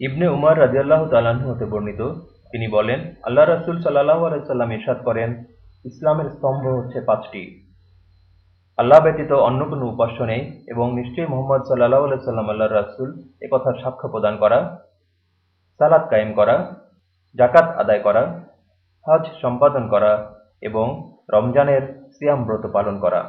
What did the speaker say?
ইবনে উমার রাজিয়াল্লাহ তালাহ হতে বর্ণিত। তিনি বলেন, আল্লাহ রাসুল সাল্লাহ আলাইসাল্লাম ইরশাদ করেন, ইসলামের স্তম্ভ হচ্ছে পাঁচটি। আল্লাহ ব্যতীত অন্য কোনো উপাস্য নেই এবং নিশ্চয়ই মোহাম্মদ সাল্লাহ আলাইসাল্লাম আল্লাহ রাসুল একথার সাক্ষ্য প্রদান করা সালাদ কায়েম করা জাকাত আদায় করা, হজ সম্পাদন করা এবং রমজানের সিয়াম ব্রত পালন করা।